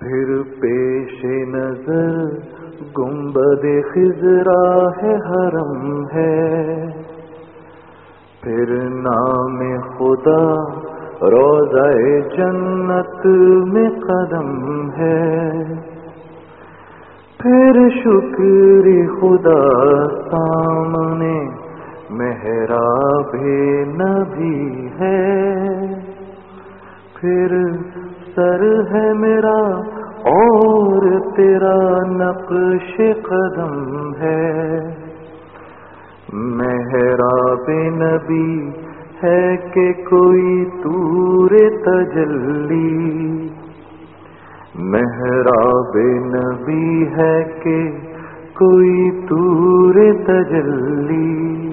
پھر پیش نظر گنبد خزرا ہے حرم ہے۔ پھر نام خدا روزہ جنت میں قدم ہے۔ پھر شکر خدا سامنے مہرا بھی نبی ہے۔ پھر سر ہے میرا اور تیرا نقش قدم ہے۔ محراب نبی ہے کہ کوئی تور تجلی۔ محراب نبی ہے کہ کوئی تور تجلی۔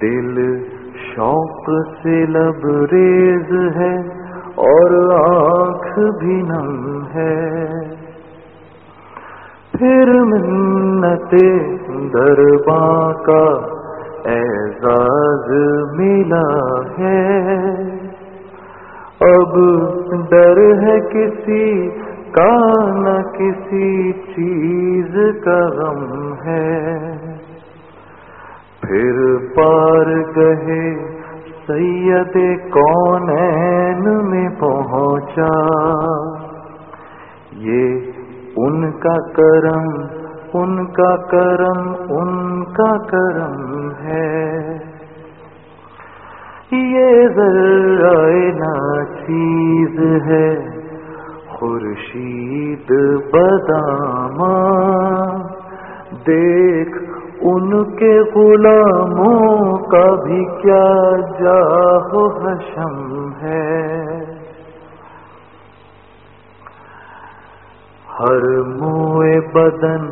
دل شوق سے لبریز ہے اور آنکھ بھی نم ہے۔ پھر منت دربا کا اعزاز ملا ہے۔ اب ڈر ہے کسی کا نہ کسی چیز کا غم ہے۔ پھر پار گئے سید کون میں پہنچا۔ یہ ان کا کرم، ان کا کرم، ان کا کرم ہے۔ یہ ذرا چیز ہے، خورشید بدامہ دیکھ ان کے غلاموں کا بھی کیا جاہو حشم ہے۔ ہر منہ بدن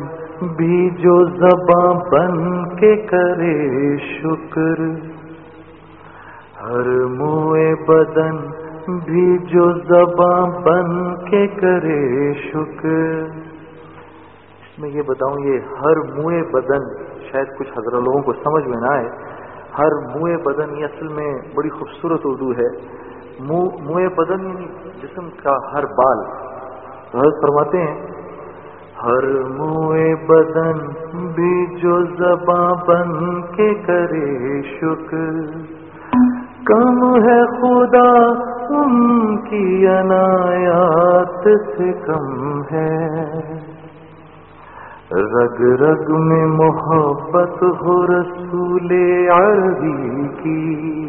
بھی جو زباں بن کے کرے شکر۔ ہر منہ بدن بھی جو زباں بن کے کرے شکر۔ میں یہ بتاؤں، یہ ہر منہ بدن، شاید کچھ حضرت لوگوں کو سمجھ میں نہ آئے، ہر منہ بدن یہ اصل میں بڑی خوبصورت اردو ہے۔ منہ بدن یعنی جسم کا ہر بال۔ حضرت فرماتے ہیں، ہر منہ بدن بھی جو زباں بن کے کرے شکر، کم ہے خدا ان کی عنایات سے کم ہے۔ رگ رگ میں محبت ہو رسول عربی کی۔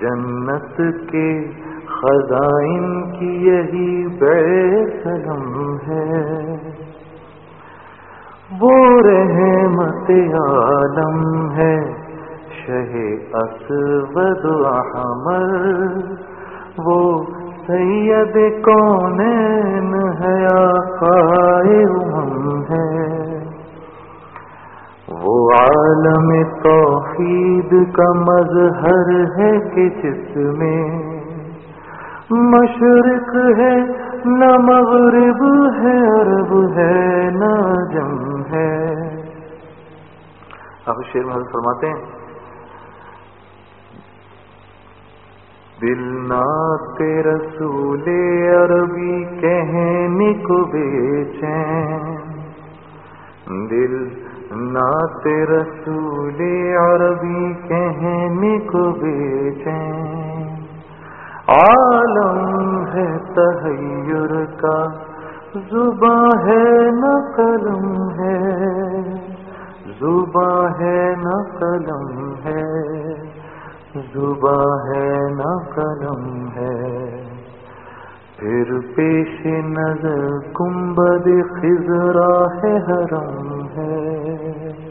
جنت کے خزائن کی یہی بے سلم ہے۔ وہ رحمت عالم ہے۔ شہ اسود احمر وہ سید کون ہے امم ہے وہ عالم توحید کا مظہر ہے کہ جس میں مشرق ہے، نہ مغرب ہے، عرب ہے، نہ جم ہے۔ اب شیر محل فرماتے ہیں دل نات رسول عربی کہنے کو بیچیں۔ دل نات رسول عربی کہنے کو بیچیں۔ عالم ہے تحیر کا زباں ہے نہ قلم ہے۔ زباں ہے نہ قلم ہے۔ زبا ہے نہ قلم ہے۔ پھر پیش نظر کمبد خزرا ہے حرم ہے۔